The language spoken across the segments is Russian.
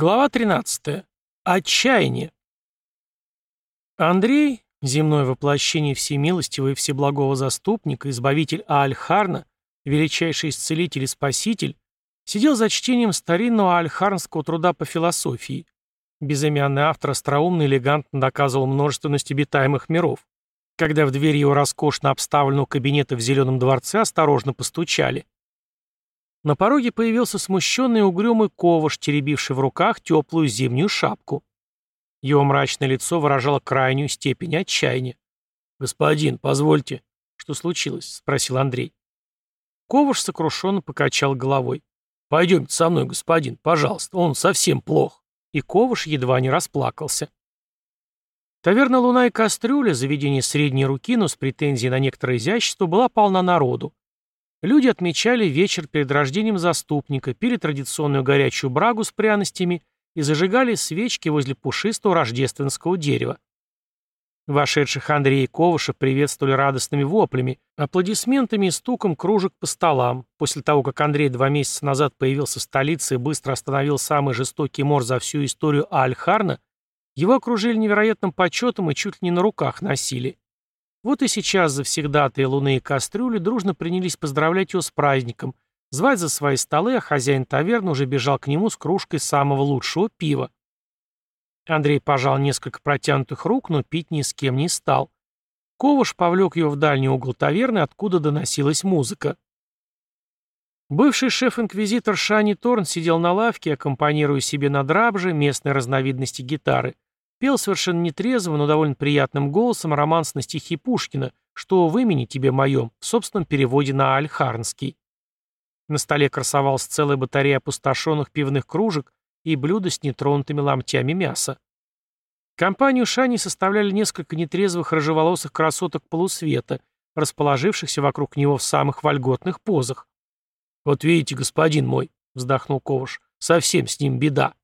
Глава 13. Отчаяние. Андрей, земное воплощение всемилостивого и всеблагого заступника, избавитель Аальхарна, величайший исцелитель и спаситель, сидел за чтением старинного аальхарнского труда по философии. Безымянный автор остроумно и элегантно доказывал множественность обитаемых миров. Когда в дверь его роскошно обставленного кабинета в Зеленом дворце осторожно постучали. На пороге появился смущенный угрюмый коваш, теребивший в руках теплую зимнюю шапку. Его мрачное лицо выражало крайнюю степень отчаяния. «Господин, позвольте». «Что случилось?» — спросил Андрей. Коваш сокрушенно покачал головой. «Пойдемте со мной, господин, пожалуйста, он совсем плох». И Коваш едва не расплакался. Таверна «Луна и кастрюля», заведение средней руки, но с претензией на некоторое изящество, была полна народу. Люди отмечали вечер перед рождением заступника, пили традиционную горячую брагу с пряностями и зажигали свечки возле пушистого рождественского дерева. Вошедших Андрея и Ковыша приветствовали радостными воплями, аплодисментами и стуком кружек по столам. После того, как Андрей два месяца назад появился в столице и быстро остановил самый жестокий мор за всю историю Альхарна, его окружили невероятным почетом и чуть ли не на руках носили. Вот и сейчас завсегдатые луны и кастрюли дружно принялись поздравлять его с праздником, звать за свои столы, а хозяин таверны уже бежал к нему с кружкой самого лучшего пива. Андрей пожал несколько протянутых рук, но пить ни с кем не стал. Коваш повлек его в дальний угол таверны, откуда доносилась музыка. Бывший шеф-инквизитор Шани Торн сидел на лавке, аккомпанируя себе на драбже местной разновидности гитары – Пел совершенно нетрезво, но довольно приятным голосом романс на стихи Пушкина «Что в имени тебе моем» в собственном переводе на альхарнский. На столе красовалась целая батарея опустошенных пивных кружек и блюда с нетронутыми ломтями мяса. Компанию Шани составляли несколько нетрезвых рыжеволосых красоток полусвета, расположившихся вокруг него в самых вольготных позах. «Вот видите, господин мой», — вздохнул Коваш, — «совсем с ним беда».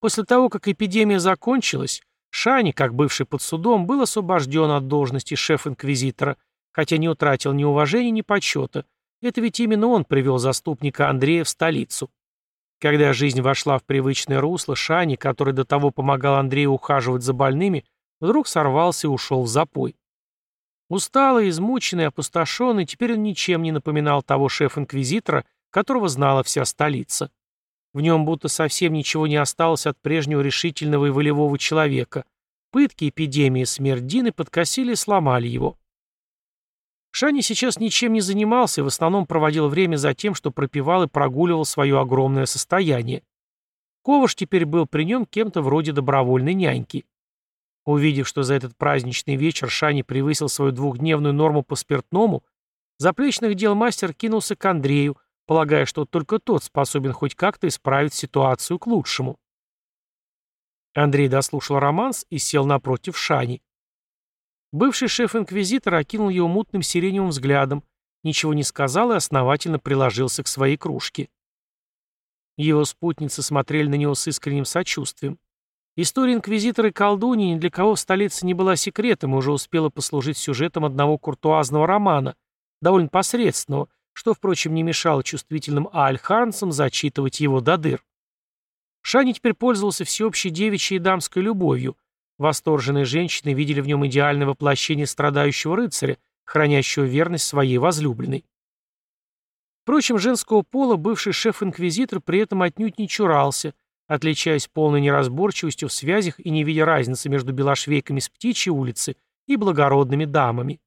После того, как эпидемия закончилась, Шани, как бывший под судом, был освобожден от должности шеф-инквизитора, хотя не утратил ни уважения, ни почета. Это ведь именно он привел заступника Андрея в столицу. Когда жизнь вошла в привычное русло, Шани, который до того помогал Андрею ухаживать за больными, вдруг сорвался и ушел в запой. Усталый, измученный, опустошенный, теперь он ничем не напоминал того шеф-инквизитора, которого знала вся столица. В нем будто совсем ничего не осталось от прежнего решительного и волевого человека. Пытки, эпидемии, смерть Дины подкосили и сломали его. Шани сейчас ничем не занимался и в основном проводил время за тем, что пропивал и прогуливал свое огромное состояние. Коваш теперь был при нем кем-то вроде добровольной няньки. Увидев, что за этот праздничный вечер Шани превысил свою двухдневную норму по спиртному, заплечных дел мастер кинулся к Андрею, полагая, что только тот способен хоть как-то исправить ситуацию к лучшему. Андрей дослушал романс и сел напротив Шани. Бывший шеф-инквизитор окинул его мутным сиреневым взглядом, ничего не сказал и основательно приложился к своей кружке. Его спутницы смотрели на него с искренним сочувствием. История инквизитора и колдуньи ни для кого в столице не была секретом и уже успела послужить сюжетом одного куртуазного романа, довольно посредственного, что, впрочем, не мешало чувствительным альхарнцам зачитывать его до дыр. Шани теперь пользовался всеобщей девичьей и дамской любовью. Восторженные женщины видели в нем идеальное воплощение страдающего рыцаря, хранящего верность своей возлюбленной. Впрочем, женского пола бывший шеф-инквизитор при этом отнюдь не чурался, отличаясь полной неразборчивостью в связях и не видя разницы между белошвейками с птичьей улицы и благородными дамами.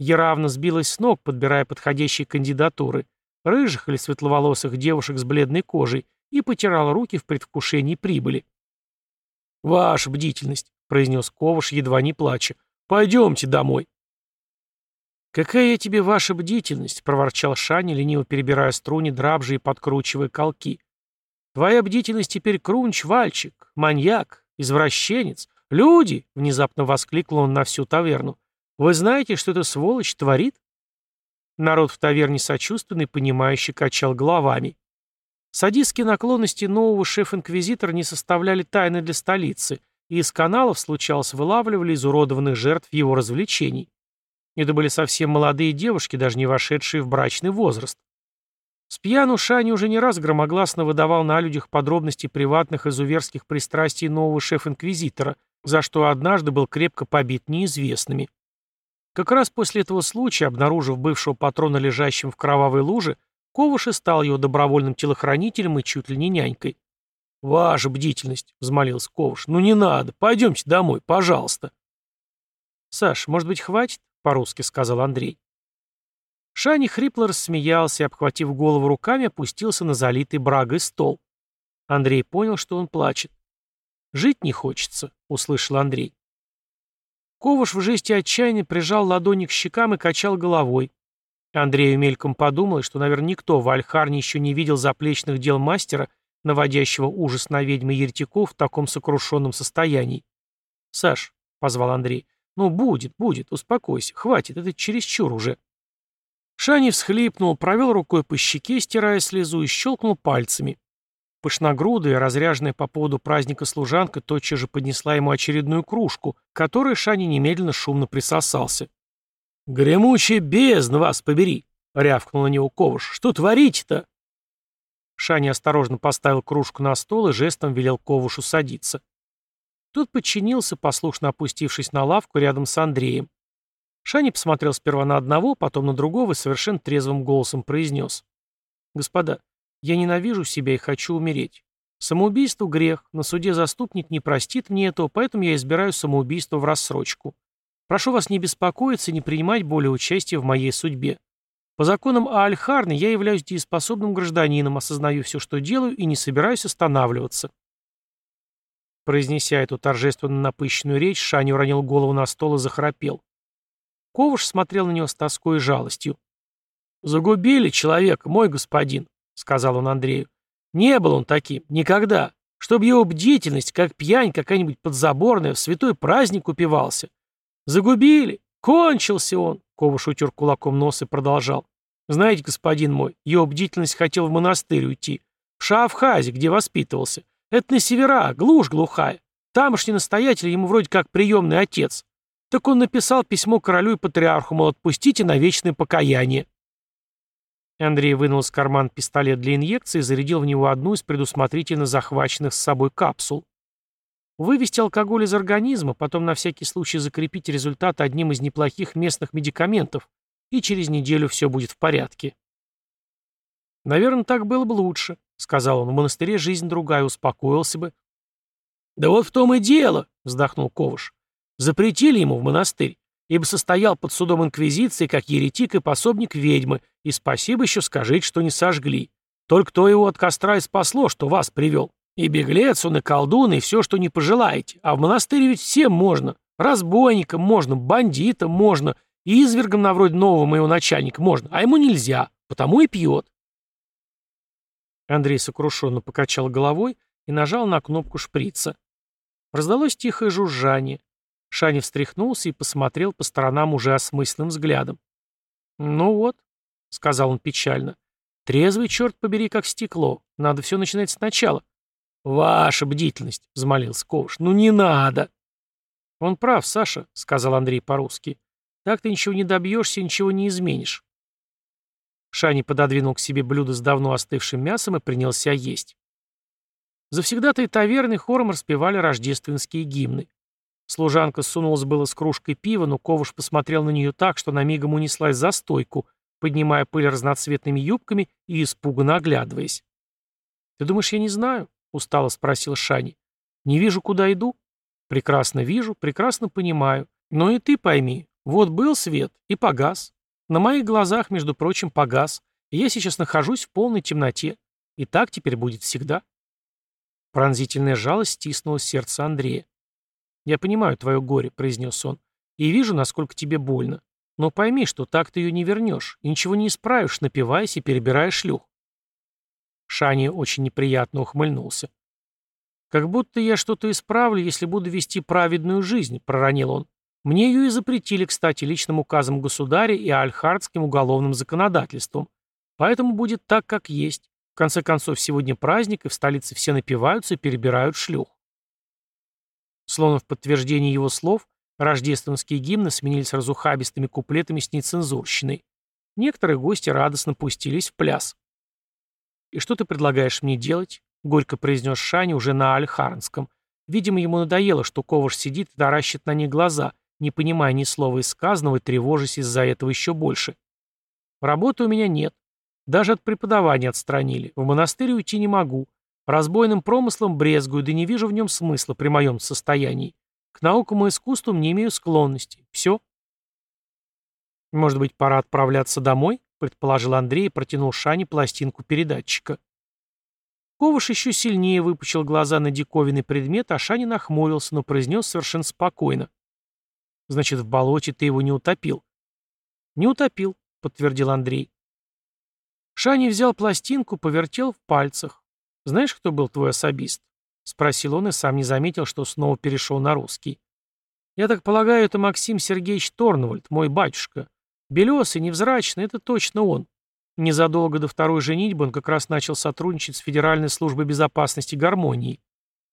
Яравна сбилась с ног, подбирая подходящие кандидатуры, рыжих или светловолосых девушек с бледной кожей, и потирала руки в предвкушении прибыли. «Ваша бдительность», — произнес Коваш, едва не плача. «Пойдемте домой». «Какая я тебе ваша бдительность?» — проворчал Шани, лениво перебирая струни драбжи и подкручивая колки. «Твоя бдительность теперь крунч, вальчик, маньяк, извращенец. Люди!» — внезапно воскликнул он на всю таверну. Вы знаете, что эта сволочь творит?» Народ в таверне сочувственный, понимающий, качал головами. Садистские наклонности нового шеф-инквизитора не составляли тайны для столицы, и из каналов, случалось, вылавливали изуродованных жертв его развлечений. Это были совсем молодые девушки, даже не вошедшие в брачный возраст. С пьяну Шани уже не раз громогласно выдавал на людях подробности приватных изуверских пристрастий нового шеф-инквизитора, за что однажды был крепко побит неизвестными. Как раз после этого случая, обнаружив бывшего патрона лежащим в кровавой луже, Ковыш стал его добровольным телохранителем и чуть ли не нянькой. «Ваша бдительность», — взмолился Ковыш, — «ну не надо, пойдемте домой, пожалуйста». «Саш, может быть, хватит?» — по-русски сказал Андрей. Шани хрипло рассмеялся и, обхватив голову руками, опустился на залитый брагой стол. Андрей понял, что он плачет. «Жить не хочется», — услышал Андрей. Коваш в жесте отчаяния прижал ладони к щекам и качал головой. Андрею мельком подумал, что, наверное, никто в Альхарне еще не видел заплечных дел мастера, наводящего ужас на ведьмы еретиков в таком сокрушенном состоянии. «Саш», — позвал Андрей, — «ну будет, будет, успокойся, хватит, это чересчур уже». Шани всхлипнул, провел рукой по щеке, стирая слезу, и щелкнул пальцами. Пышногрудая, разряженная по поводу праздника служанка тотчас же поднесла ему очередную кружку, которой Шани немедленно шумно присосался. «Гремучая бездна вас побери!» — рявкнул на него Ковыш. «Что творите-то?» Шани осторожно поставил кружку на стол и жестом велел Ковушу садиться. Тот подчинился, послушно опустившись на лавку рядом с Андреем. Шани посмотрел сперва на одного, потом на другого и совершенно трезвым голосом произнес. «Господа, я ненавижу себя и хочу умереть. Самоубийство — грех, на суде заступник не простит мне этого, поэтому я избираю самоубийство в рассрочку. Прошу вас не беспокоиться и не принимать более участия в моей судьбе. По законам Аальхарны я являюсь дееспособным гражданином, осознаю все, что делаю, и не собираюсь останавливаться». Произнеся эту торжественно напыщенную речь, Шани уронил голову на стол и захрапел. Ковыш смотрел на него с тоской и жалостью. «Загубили человека, мой господин», — сказал он Андрею. «Не был он таким, никогда. Чтоб его бдительность, как пьянь какая-нибудь подзаборная, в святой праздник упивался. Загубили, кончился он», — Ковыш утер кулаком нос и продолжал. «Знаете, господин мой, его бдительность хотел в монастырь уйти, в Шаавхазе, где воспитывался. Это на севера, глушь глухая. Тамошний настоятель ему вроде как приемный отец. Так он написал письмо королю и патриарху, мол, отпустите на вечное покаяние. Андрей вынул из кармана пистолет для инъекции и зарядил в него одну из предусмотрительно захваченных с собой капсул. Вывести алкоголь из организма, потом на всякий случай закрепить результат одним из неплохих местных медикаментов, и через неделю все будет в порядке. «Наверное, так было бы лучше», — сказал он. «В монастыре жизнь другая, успокоился бы». «Да вот в том и дело», — вздохнул Ковыш. Запретили ему в монастырь, ибо состоял под судом инквизиции как еретик и пособник ведьмы, и спасибо еще скажите, что не сожгли. Только то его от костра и спасло, что вас привел. И беглец он, и колдун, и все, что не пожелаете. А в монастыре ведь всем можно. Разбойникам можно, бандитам можно, и извергам на вроде нового моего начальника можно, а ему нельзя, потому и пьет. Андрей сокрушенно покачал головой и нажал на кнопку шприца. Раздалось тихое жужжание. Шани встряхнулся и посмотрел по сторонам уже осмысленным взглядом. «Ну вот», — сказал он печально, — «трезвый, черт побери, как стекло. Надо все начинать сначала». «Ваша бдительность», — взмолился Ковш, — «ну не надо». «Он прав, Саша», — сказал Андрей по-русски. «Так ты ничего не добьешься и ничего не изменишь». Шани пододвинул к себе блюдо с давно остывшим мясом и принялся есть. Завсегда-то и таверны хором распевали рождественские гимны. Служанка сунулась было с кружкой пива, но Ковыш посмотрел на нее так, что на мигом унеслась за стойку, поднимая пыль разноцветными юбками и испуганно оглядываясь. «Ты думаешь, я не знаю?» — устало спросил Шани. «Не вижу, куда иду?» «Прекрасно вижу, прекрасно понимаю. Но и ты пойми, вот был свет и погас. На моих глазах, между прочим, погас. Я сейчас нахожусь в полной темноте. И так теперь будет всегда». Пронзительная жалость стиснула сердце Андрея. «Я понимаю твое горе», — произнес он, — «и вижу, насколько тебе больно. Но пойми, что так ты ее не вернешь, и ничего не исправишь, напиваясь и перебирая шлюх». Шани очень неприятно ухмыльнулся. «Как будто я что-то исправлю, если буду вести праведную жизнь», — проронил он. «Мне ее и запретили, кстати, личным указом государя и альхардским уголовным законодательством. Поэтому будет так, как есть. В конце концов, сегодня праздник, и в столице все напиваются и перебирают шлюх. Словно в подтверждение его слов, рождественские гимны сменились разухабистыми куплетами с нецензурщиной. Некоторые гости радостно пустились в пляс. «И что ты предлагаешь мне делать?» — горько произнес Шани уже на Альхарнском. Видимо, ему надоело, что Коваш сидит и таращит на них глаза, не понимая ни слова из сказанного и тревожась из-за этого еще больше. «Работы у меня нет. Даже от преподавания отстранили. В монастырь уйти не могу. Разбойным промыслом брезгую, да не вижу в нем смысла при моем состоянии. К наукам и искусствам не имею склонности. Все». «Может быть, пора отправляться домой?» — предположил Андрей и протянул Шане пластинку передатчика. Ковыш еще сильнее выпучил глаза на диковинный предмет, а Шани нахмурился, но произнес совершенно спокойно. «Значит, в болоте ты его не утопил?» «Не утопил», — подтвердил Андрей. Шани взял пластинку, повертел в пальцах. «Знаешь, кто был твой особист?» — спросил он и сам не заметил, что снова перешел на русский. «Я так полагаю, это Максим Сергеевич Торнвальд, мой батюшка. Белесый, невзрачный, это точно он. Незадолго до второй женитьбы он как раз начал сотрудничать с Федеральной службой безопасности гармонии.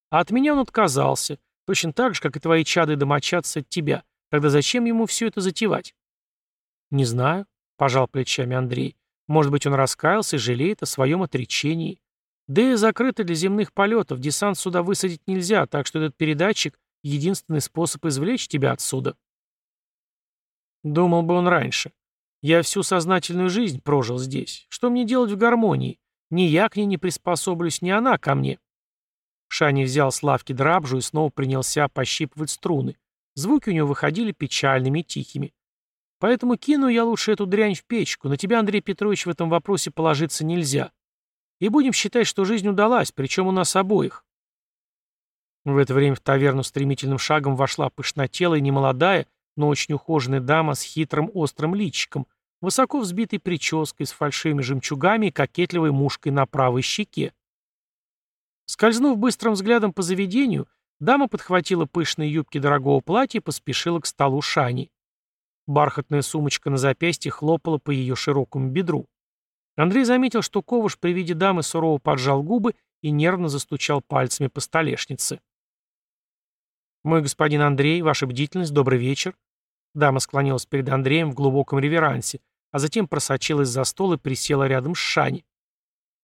А от меня он отказался, точно так же, как и твои чады домочадцы от тебя. Тогда зачем ему все это затевать? Не знаю, пожал плечами Андрей. Может быть, он раскаялся и жалеет о своем отречении. Да и закрыто для земных полетов, десант сюда высадить нельзя, так что этот передатчик — единственный способ извлечь тебя отсюда. Думал бы он раньше. Я всю сознательную жизнь прожил здесь. Что мне делать в гармонии? Ни я к ней не приспособлюсь, ни она ко мне. Шани взял с лавки драбжу и снова принялся пощипывать струны. Звуки у него выходили печальными и тихими. Поэтому кину я лучше эту дрянь в печку. На тебя, Андрей Петрович, в этом вопросе положиться нельзя. И будем считать, что жизнь удалась, причем у нас обоих. В это время в таверну стремительным шагом вошла пышнотелая, немолодая, но очень ухоженная дама с хитрым острым личиком, высоко взбитой прической, с фальшивыми жемчугами и кокетливой мушкой на правой щеке. Скользнув быстрым взглядом по заведению, дама подхватила пышные юбки дорогого платья и поспешила к столу Шани. Бархатная сумочка на запястье хлопала по ее широкому бедру. Андрей заметил, что Ковыш при виде дамы сурово поджал губы и нервно застучал пальцами по столешнице. «Мой господин Андрей, ваша бдительность, добрый вечер», Дама склонилась перед Андреем в глубоком реверансе, а затем просочилась за стол и присела рядом с Шани.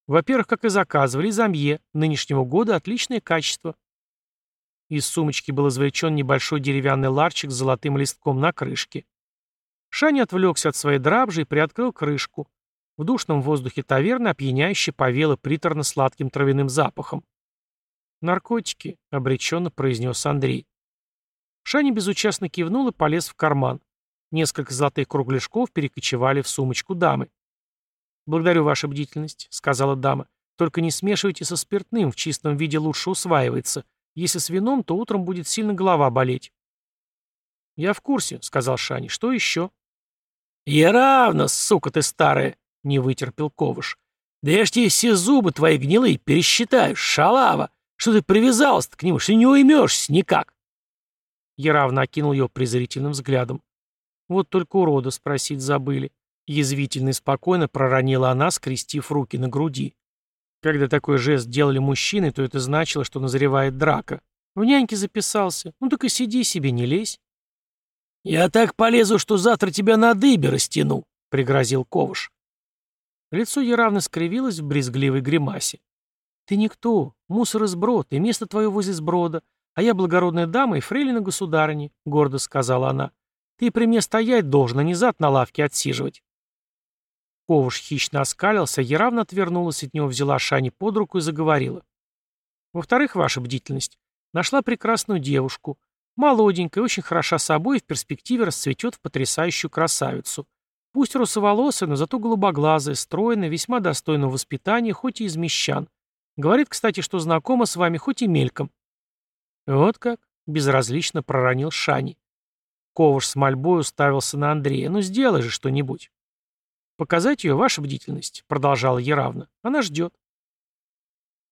Во-первых, как и заказывали, замье, нынешнего года отличное качество. Из сумочки был извлечен небольшой деревянный ларчик с золотым листком на крышке. Шани отвлекся от своей драбжи и приоткрыл крышку. В душном воздухе таверны опьяняюще повело приторно-сладким травяным запахом. «Наркотики», — обреченно произнес Андрей. Шани безучастно кивнул и полез в карман. Несколько золотых кругляшков перекочевали в сумочку дамы. «Благодарю вашу бдительность», — сказала дама. «Только не смешивайте со спиртным, в чистом виде лучше усваивается. Если с вином, то утром будет сильно голова болеть». «Я в курсе», — сказал Шани. «Что еще?» «Я равно, сука ты старая», — не вытерпел Ковыш. «Да я ж тебе все зубы твои гнилые пересчитаю, шалава! Что ты привязался к нему, что не уймешься никак?» Яравна окинул ее презрительным взглядом. «Вот только урода спросить забыли». Язвительно и спокойно проронила она, скрестив руки на груди. Когда такой жест делали мужчины, то это значило, что назревает драка. В няньке записался. Ну так и сиди себе, не лезь. «Я так полезу, что завтра тебя на дыбе растяну», — пригрозил Ковыш. Лицо Яравны скривилось в брезгливой гримасе. «Ты никто, мусор и сброд, и место твое возле сброда. «А я благородная дама и фрейлина государыни», — гордо сказала она. «Ты при мне стоять должен, а не зад на лавке отсиживать». Ковуш хищно оскалился, Яравна отвернулась от него, взяла Шани под руку и заговорила. «Во-вторых, ваша бдительность. Нашла прекрасную девушку. Молоденькая, очень хороша собой и в перспективе расцветет в потрясающую красавицу. Пусть русоволосая, но зато голубоглазая, стройная, весьма достойного воспитания, хоть и из мещан. Говорит, кстати, что знакома с вами, хоть и мельком. «Вот как?» — безразлично проронил Шани. Коваш с мольбой уставился на Андрея. «Ну сделай же что-нибудь». «Показать ее ваша бдительность», — продолжала Яравна. «Она ждет».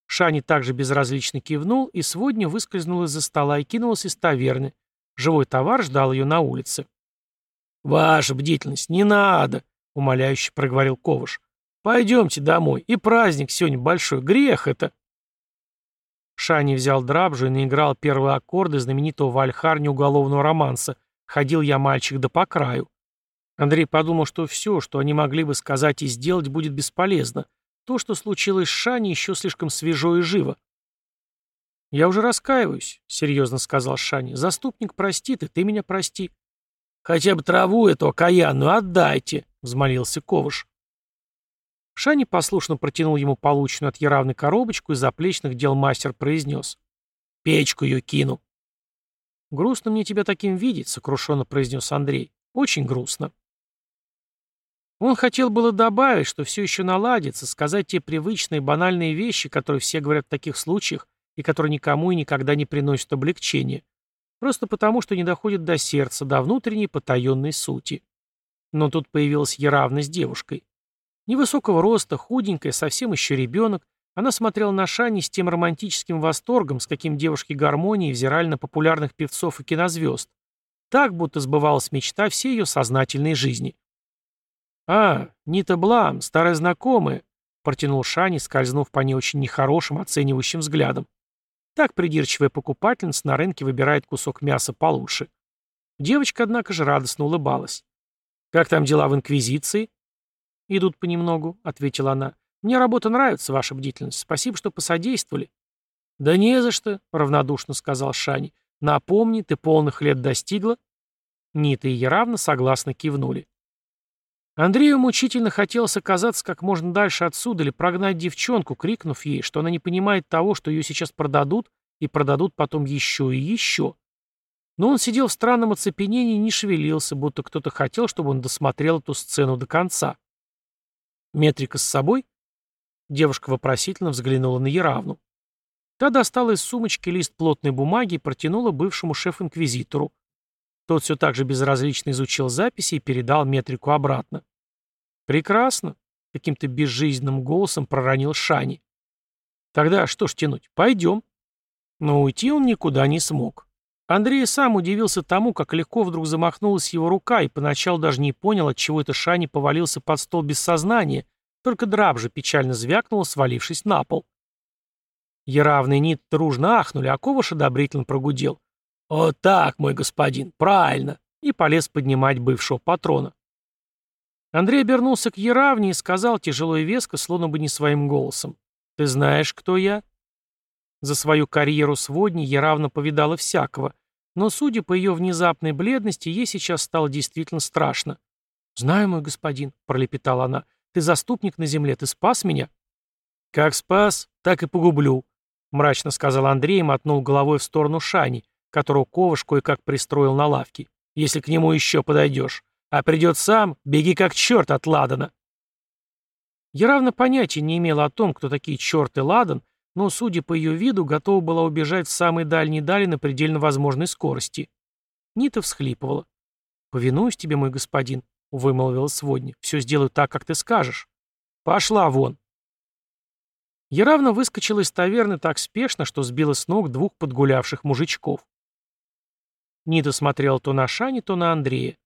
Шани также безразлично кивнул и сегодня выскользнул из-за стола и кинулся из таверны. Живой товар ждал ее на улице. «Ваша бдительность, не надо!» — умоляюще проговорил Коваш. «Пойдемте домой. И праздник сегодня большой. Грех это!» Шани взял драбжу и наиграл первые аккорды знаменитого в Альхарне уголовного романса «Ходил я, мальчик, да по краю». Андрей подумал, что все, что они могли бы сказать и сделать, будет бесполезно. То, что случилось с Шани, еще слишком свежо и живо. «Я уже раскаиваюсь», — серьезно сказал Шани. «Заступник простит, и ты меня прости». «Хотя бы траву эту окаянную отдайте», — взмолился Ковыш. Шани послушно протянул ему полученную от Яравны коробочку и заплечных дел мастер произнес. «Печку ее кину». «Грустно мне тебя таким видеть», — сокрушенно произнес Андрей. «Очень грустно». Он хотел было добавить, что все еще наладится, сказать те привычные банальные вещи, которые все говорят в таких случаях, и которые никому и никогда не приносят облегчения, просто потому, что не доходит до сердца, до внутренней потаенной сути. Но тут появилась Яравна с девушкой. Невысокого роста, худенькая, совсем еще ребенок, она смотрела на Шани с тем романтическим восторгом, с каким девушки гармонии взирали на популярных певцов и кинозвезд. Так, будто сбывалась мечта всей ее сознательной жизни. «А, Нита Блам, старая знакомая», — протянул Шани, скользнув по ней очень нехорошим, оценивающим взглядом. Так придирчивая покупательница на рынке выбирает кусок мяса получше. Девочка, однако же, радостно улыбалась. «Как там дела в Инквизиции?» «Идут понемногу», — ответила она. «Мне работа нравится, ваша бдительность. Спасибо, что посодействовали». «Да не за что», — равнодушно сказал Шани. «Напомни, ты полных лет достигла?» Нита и Яравна согласно кивнули. Андрею мучительно хотелось оказаться как можно дальше отсюда или прогнать девчонку, крикнув ей, что она не понимает того, что ее сейчас продадут, и продадут потом еще и еще. Но он сидел в странном оцепенении и не шевелился, будто кто-то хотел, чтобы он досмотрел эту сцену до конца. «Метрика с собой?» Девушка вопросительно взглянула на Яравну. Та достала из сумочки лист плотной бумаги и протянула бывшему шеф-инквизитору. Тот все так же безразлично изучил записи и передал метрику обратно. «Прекрасно», — каким-то безжизненным голосом проронил Шани. «Тогда что ж тянуть? Пойдем». Но уйти он никуда не смог. Андрей сам удивился тому, как легко вдруг замахнулась его рука, и поначалу даже не понял, от чего это Шани повалился под стол без сознания, только драб же печально звякнул, свалившись на пол. Яравный нит дружно ахнули, а Коваш одобрительно прогудел. «Вот так, мой господин, правильно!» и полез поднимать бывшего патрона. Андрей обернулся к Яравне и сказал тяжело и веско, словно бы не своим голосом. «Ты знаешь, кто я?» За свою карьеру сводни Яравна повидала всякого, но, судя по ее внезапной бледности, ей сейчас стало действительно страшно. «Знаю, мой господин», — пролепетала она, — «ты заступник на земле, ты спас меня?» «Как спас, так и погублю», — мрачно сказал Андрей и мотнул головой в сторону Шани, которого Коваш кое-как пристроил на лавке. «Если к нему еще подойдешь. А придет сам, беги как черт от Ладана». Я равно понятия не имела о том, кто такие черт Ладан, но, судя по ее виду, готова была убежать в самые дальние дали на предельно возможной скорости. Нита всхлипывала. «Повинуюсь тебе, мой господин», — вымолвила сводня. «Все сделаю так, как ты скажешь». «Пошла вон». Яравна выскочила из таверны так спешно, что сбила с ног двух подгулявших мужичков. Нита смотрела то на Шани, то на Андрея.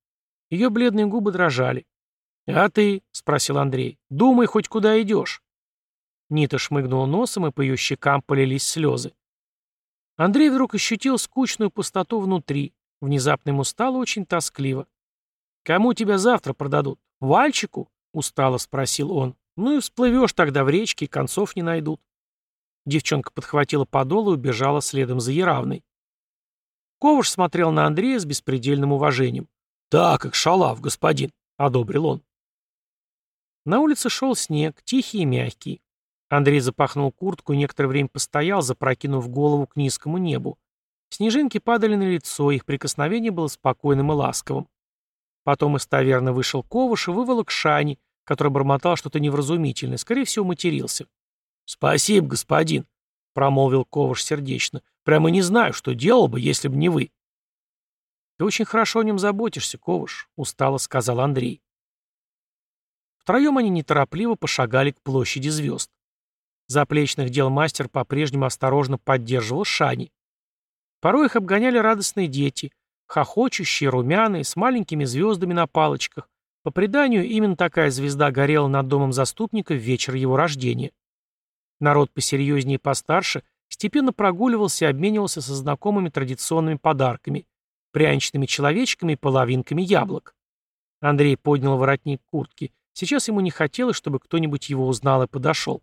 Ее бледные губы дрожали. «А ты?» — спросил Андрей. «Думай, хоть куда идешь». Нита шмыгнула носом, и по ее щекам полились слезы. Андрей вдруг ощутил скучную пустоту внутри. Внезапно ему стало очень тоскливо. «Кому тебя завтра продадут? Вальчику?» — устало спросил он. «Ну и всплывешь тогда в речке, концов не найдут». Девчонка подхватила подол и убежала следом за Яравной. Коваш смотрел на Андрея с беспредельным уважением. «Так, как шалав, господин», — одобрил он. На улице шел снег, тихий и мягкий. Андрей запахнул куртку и некоторое время постоял, запрокинув голову к низкому небу. Снежинки падали на лицо, их прикосновение было спокойным и ласковым. Потом из таверны вышел Коваш и выволок Шани, который бормотал что-то невразумительное, скорее всего, матерился. «Спасибо, господин», — промолвил Коваш сердечно. Прямо не знаю, что делал бы, если бы не вы. Ты очень хорошо о нем заботишься, Ковыш, устало сказал Андрей. Втроем они неторопливо пошагали к площади звезд. Заплечных дел мастер по-прежнему осторожно поддерживал Шани. Порой их обгоняли радостные дети, хохочущие, румяные, с маленькими звездами на палочках. По преданию, именно такая звезда горела над домом заступника в вечер его рождения. Народ посерьезнее и постарше степенно прогуливался и обменивался со знакомыми традиционными подарками – пряничными человечками и половинками яблок. Андрей поднял воротник куртки. Сейчас ему не хотелось, чтобы кто-нибудь его узнал и подошел.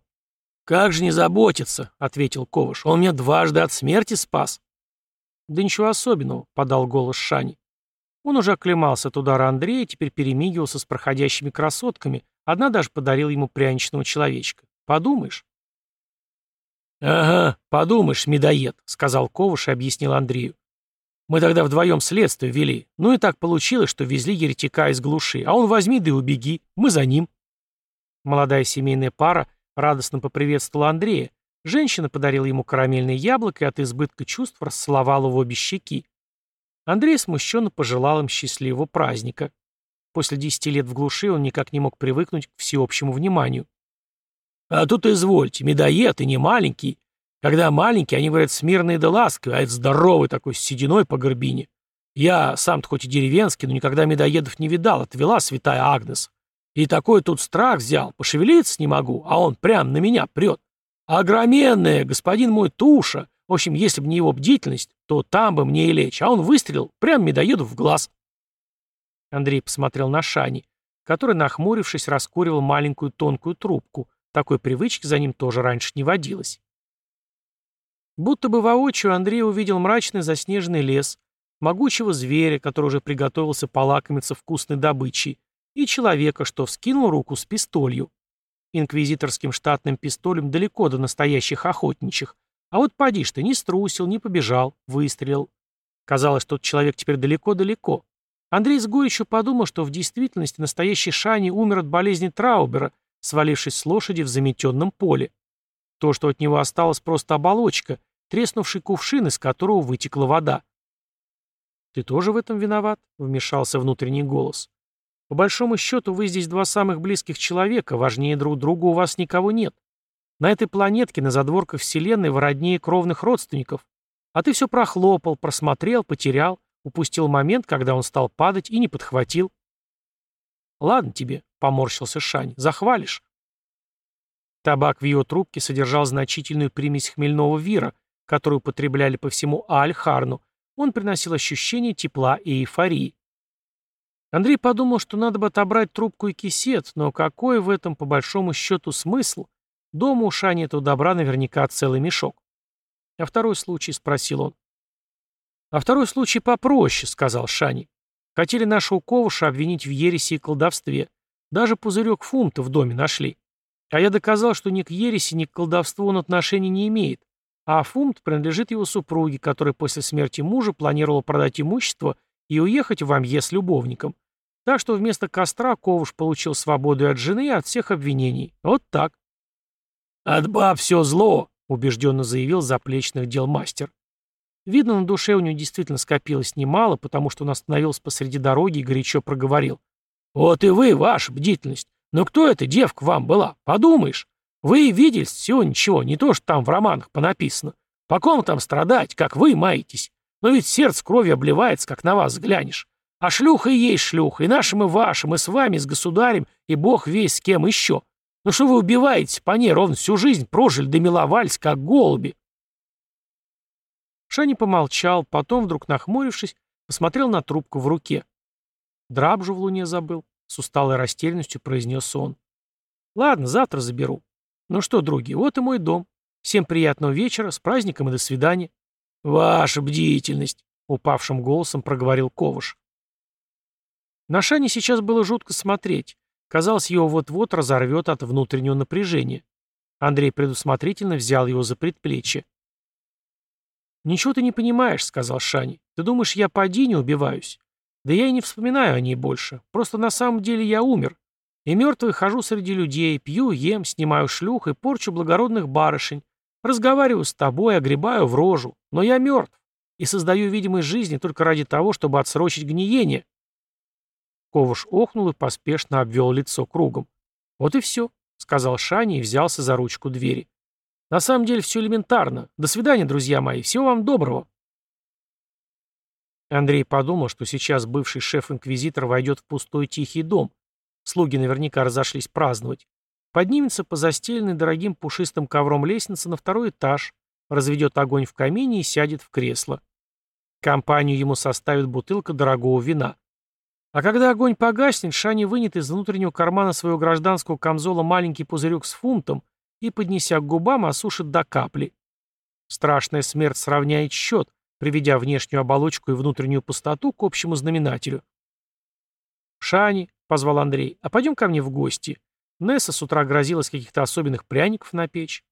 «Как же не заботиться?» — ответил Ковыш. «Он меня дважды от смерти спас». «Да ничего особенного», — подал голос Шани. Он уже оклемался от удара Андрея, теперь перемигивался с проходящими красотками. Одна даже подарила ему пряничного человечка. Подумаешь. «Ага, подумаешь, медоед», — сказал Ковыш и объяснил Андрею. «Мы тогда вдвоем следствие вели. Ну и так получилось, что везли еретика из глуши. А он возьми да и убеги. Мы за ним». Молодая семейная пара радостно поприветствовала Андрея. Женщина подарила ему карамельное яблоко и от избытка чувств расцеловала в обе щеки. Андрей смущенно пожелал им счастливого праздника. После десяти лет в глуши он никак не мог привыкнуть к всеобщему вниманию. «А тут извольте, медоед и не маленький. Когда маленький, они говорят смирные да ласковые, а это здоровый такой с сединой по горбине. Я сам-то хоть и деревенский, но никогда медоедов не видал, отвела святая Агнес. И такой тут страх взял, пошевелиться не могу, а он прям на меня прет. Огроменная, господин мой, туша. В общем, если бы не его бдительность, то там бы мне и лечь, а он выстрелил прям медоеду в глаз. Андрей посмотрел на Шани, который, нахмурившись, раскуривал маленькую тонкую трубку. Такой привычки за ним тоже раньше не водилось. Будто бы воочию Андрей увидел мрачный заснеженный лес, могучего зверя, который уже приготовился полакомиться вкусной добычей, и человека, что вскинул руку с пистолью. Инквизиторским штатным пистолем далеко до настоящих охотничьих, а вот поди ты, не струсил, не побежал, выстрелил. Казалось, тот человек теперь далеко-далеко. Андрей с горечью подумал, что в действительности настоящий Шани умер от болезни Траубера, свалившись с лошади в заметенном поле. То, что от него осталось, просто оболочка, треснувший кувшин, из которого вытекла вода. «Ты тоже в этом виноват?» — вмешался внутренний голос. «По большому счету, вы здесь два самых близких человека, важнее друг друга у вас никого нет. На этой планетке, на задворках Вселенной, вы роднее кровных родственников. А ты все прохлопал, просмотрел, потерял, упустил момент, когда он стал падать и не подхватил. Ладно тебе, поморщился Шань, захвалишь. Табак в ее трубке содержал значительную примесь хмельного вира, которую употребляли по всему Аль-Харну. Он приносил ощущение тепла и эйфории. Андрей подумал, что надо бы отобрать трубку и кисет, но какой в этом, по большому счету, смысл, Дома у Шани этого добра наверняка целый мешок. А второй случай, спросил он. А второй случай попроще, сказал Шани. Хотели нашего ковыша обвинить в ереси и колдовстве. Даже пузырек фунта в доме нашли. А я доказал, что ни к ереси, ни к колдовству он отношения не имеет. А фунт принадлежит его супруге, которая после смерти мужа планировала продать имущество и уехать в Амье с любовником. Так что вместо костра Ковуш получил свободу от жены и от всех обвинений. Вот так. «От баб все зло», — убежденно заявил заплечных дел мастер. Видно, на душе у него действительно скопилось немало, потому что он остановился посреди дороги и горячо проговорил. «Вот и вы, ваша бдительность. Но кто эта девка вам была? Подумаешь. Вы видели всего ничего, не то, что там в романах понаписано. По ком там страдать, как вы маетесь? Но ведь сердце кровью обливается, как на вас взглянешь. А шлюха и есть шлюха, и нашим, и вашим, и с вами, и с государем, и бог весь с кем еще. Ну что вы убиваете по ней ровно всю жизнь, прожили да миловались, как голуби?» Шани помолчал, потом, вдруг нахмурившись, посмотрел на трубку в руке. «Драбжу в луне забыл», — с усталой растерянностью произнес он. «Ладно, завтра заберу. Ну что, други, вот и мой дом. Всем приятного вечера, с праздником и до свидания». «Ваша бдительность», — упавшим голосом проговорил Ковыш. На Шане сейчас было жутко смотреть. Казалось, его вот-вот разорвет от внутреннего напряжения. Андрей предусмотрительно взял его за предплечье. «Ничего ты не понимаешь», — сказал Шани. «Ты думаешь, я по Дине убиваюсь? Да я и не вспоминаю о ней больше. Просто на самом деле я умер. И мертвый хожу среди людей, пью, ем, снимаю шлюх и порчу благородных барышень. Разговариваю с тобой, огребаю в рожу. Но я мертв. И создаю видимость жизни только ради того, чтобы отсрочить гниение. Ковуш охнул и поспешно обвел лицо кругом. «Вот и все», — сказал Шани и взялся за ручку двери. «На самом деле все элементарно. До свидания, друзья мои. Всего вам доброго». Андрей подумал, что сейчас бывший шеф-инквизитор войдет в пустой тихий дом. Слуги наверняка разошлись праздновать. Поднимется по застеленной дорогим пушистым ковром лестнице на второй этаж, разведет огонь в камине и сядет в кресло. Компанию ему составит бутылка дорогого вина. А когда огонь погаснет, Шани вынет из внутреннего кармана своего гражданского камзола маленький пузырек с фунтом и, поднеся к губам, осушит до капли. Страшная смерть сравняет счет, приведя внешнюю оболочку и внутреннюю пустоту к общему знаменателю. «Шани», — позвал Андрей, — «а пойдем ко мне в гости. Несса с утра грозилась каких-то особенных пряников на печь».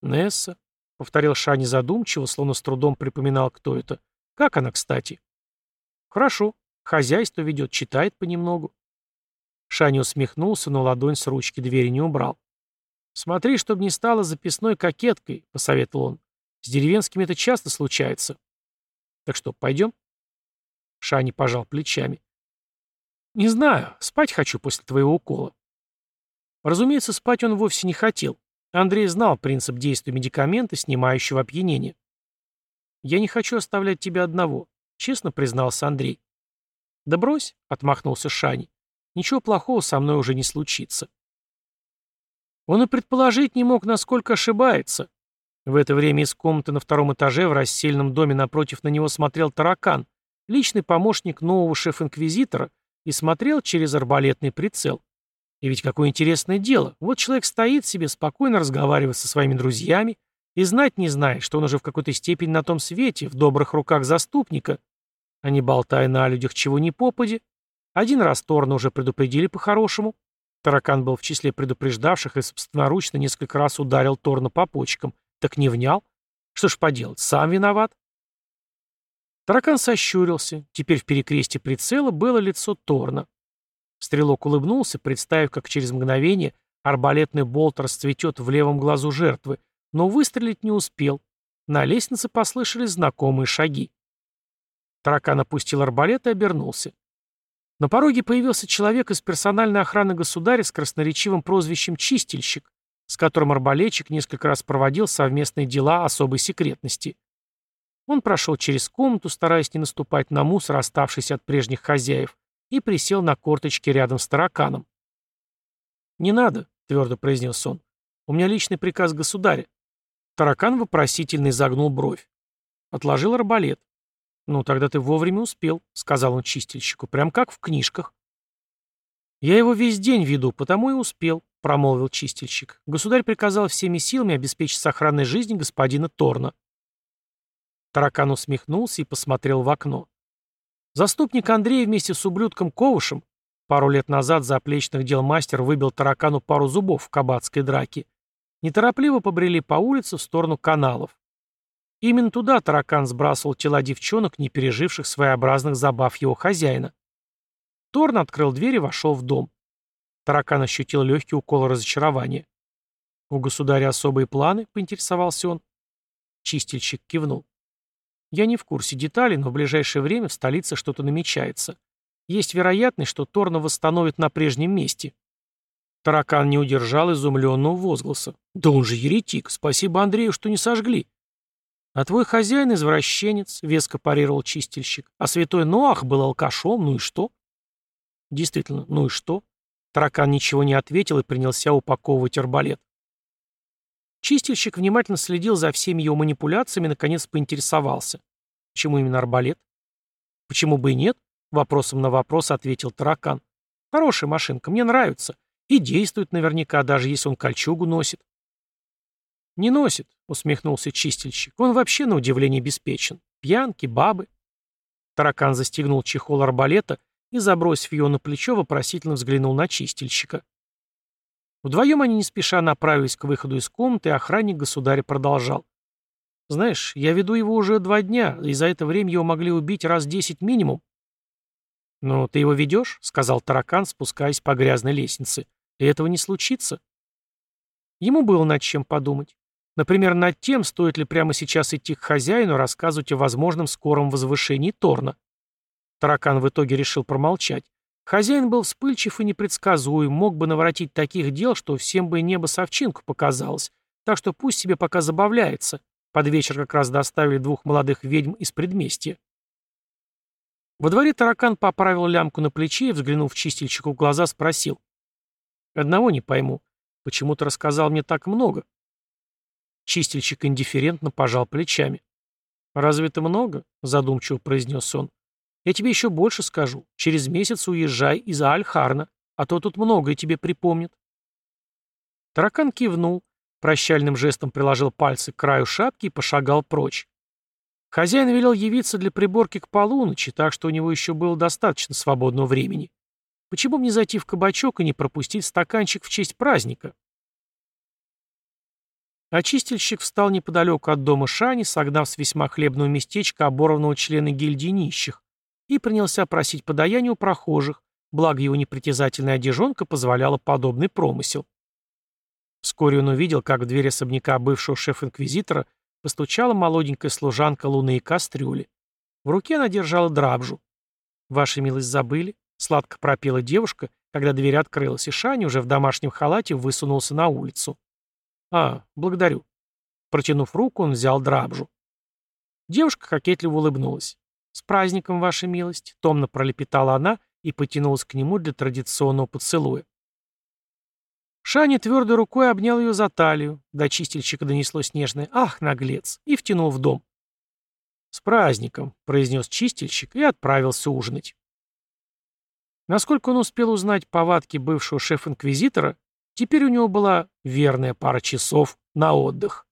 «Несса», — повторил Шани задумчиво, словно с трудом припоминал, кто это. «Как она, кстати?» «Хорошо. Хозяйство ведет, читает понемногу». Шани усмехнулся, но ладонь с ручки двери не убрал. «Смотри, чтобы не стала записной кокеткой», — посоветовал он. «С деревенскими это часто случается». «Так что, пойдем?» Шани пожал плечами. «Не знаю. Спать хочу после твоего укола». Разумеется, спать он вовсе не хотел. Андрей знал принцип действия медикамента, снимающего опьянение. «Я не хочу оставлять тебя одного», — честно признался Андрей. «Да брось», — отмахнулся Шани. «Ничего плохого со мной уже не случится». Он и предположить не мог, насколько ошибается. В это время из комнаты на втором этаже в рассельном доме напротив на него смотрел таракан, личный помощник нового шеф-инквизитора, и смотрел через арбалетный прицел. И ведь какое интересное дело. Вот человек стоит себе, спокойно разговаривает со своими друзьями, и знать не знает, что он уже в какой-то степени на том свете, в добрых руках заступника, а не болтая на людях чего ни попади. Один раз Торна уже предупредили по-хорошему. Таракан был в числе предупреждавших и собственноручно несколько раз ударил Торна по почкам. Так не внял. Что ж поделать, сам виноват. Таракан сощурился. Теперь в перекресте прицела было лицо Торна. Стрелок улыбнулся, представив, как через мгновение арбалетный болт расцветет в левом глазу жертвы, но выстрелить не успел. На лестнице послышались знакомые шаги. Таракан опустил арбалет и обернулся. На пороге появился человек из персональной охраны государя с красноречивым прозвищем «Чистильщик», с которым арбалетчик несколько раз проводил совместные дела особой секретности. Он прошел через комнату, стараясь не наступать на мусор, оставшийся от прежних хозяев, и присел на корточки рядом с тараканом. «Не надо», — твердо произнес он. «У меня личный приказ государя». Таракан вопросительно изогнул бровь. Отложил арбалет. «Ну, тогда ты вовремя успел», — сказал он чистильщику, прям как в книжках. «Я его весь день веду, потому и успел», — промолвил чистильщик. «Государь приказал всеми силами обеспечить сохранной жизни господина Торна». Таракан усмехнулся и посмотрел в окно. Заступник Андрей вместе с ублюдком Ковышем пару лет назад заплечных дел мастер выбил таракану пару зубов в кабацкой драке. Неторопливо побрели по улице в сторону каналов. Именно туда таракан сбрасывал тела девчонок, не переживших своеобразных забав его хозяина. Торн открыл дверь и вошел в дом. Таракан ощутил легкий укол разочарования. «У государя особые планы?» — поинтересовался он. Чистильщик кивнул. «Я не в курсе деталей, но в ближайшее время в столице что-то намечается. Есть вероятность, что Торна восстановит на прежнем месте». Таракан не удержал изумленного возгласа. «Да он же еретик! Спасибо Андрею, что не сожгли!» «А твой хозяин извращенец», — веско парировал чистильщик. «А святой Ноах был алкашом, ну и что?» «Действительно, ну и что?» Таракан ничего не ответил и принялся упаковывать арбалет. Чистильщик внимательно следил за всеми его манипуляциями и, наконец, поинтересовался. Почему именно арбалет? Почему бы и нет? Вопросом на вопрос ответил таракан. Хорошая машинка, мне нравится. И действует наверняка, даже если он кольчугу носит. «Не носит», — усмехнулся чистильщик. «Он вообще, на удивление, обеспечен. Пьянки, бабы». Таракан застегнул чехол арбалета и, забросив его на плечо, вопросительно взглянул на чистильщика. Вдвоем они не спеша направились к выходу из комнаты, и охранник государя продолжал. «Знаешь, я веду его уже два дня, и за это время его могли убить раз десять минимум». «Ну, ты его ведешь?» — сказал таракан, спускаясь по грязной лестнице. «И этого не случится?» Ему было над чем подумать. Например, над тем, стоит ли прямо сейчас идти к хозяину рассказывать о возможном скором возвышении Торна. Таракан в итоге решил промолчать. Хозяин был вспыльчив и непредсказуем, мог бы наворотить таких дел, что всем бы небо совчинку показалось, так что пусть себе пока забавляется. Под вечер как раз доставили двух молодых ведьм из предместья. Во дворе таракан поправил лямку на плече и, взглянув чистильщику в глаза, спросил. «Одного не пойму. Почему ты рассказал мне так много?» Чистильщик индифферентно пожал плечами. «Разве это много?» — задумчиво произнес он. Я тебе еще больше скажу. Через месяц уезжай из Альхарна, а то тут многое тебе припомнит. Таракан кивнул, прощальным жестом приложил пальцы к краю шапки и пошагал прочь. Хозяин велел явиться для приборки к полуночи, так что у него еще было достаточно свободного времени. Почему бы не зайти в кабачок и не пропустить стаканчик в честь праздника? Очистильщик встал неподалеку от дома Шани, согнав с весьма хлебного местечка оборванного члена гильдии нищих, и принялся просить подаяние у прохожих, благо его непритязательная одежонка позволяла подобный промысел. Вскоре он увидел, как в дверь особняка бывшего шеф-инквизитора постучала молоденькая служанка луны и кастрюли. В руке она держала драбжу. «Ваша милость забыли?» — сладко пропела девушка, когда дверь открылась, и Шани уже в домашнем халате высунулся на улицу. «А, благодарю». Протянув руку, он взял драбжу. Девушка кокетливо улыбнулась. «С праздником, ваша милость!» — томно пролепетала она и потянулась к нему для традиционного поцелуя. Шани твердой рукой обнял ее за талию, до чистильщика донеслось нежное «Ах, наглец!» и втянул в дом. «С праздником!» — произнес чистильщик и отправился ужинать. Насколько он успел узнать повадки бывшего шеф-инквизитора, Теперь у него была верная пара часов на отдых.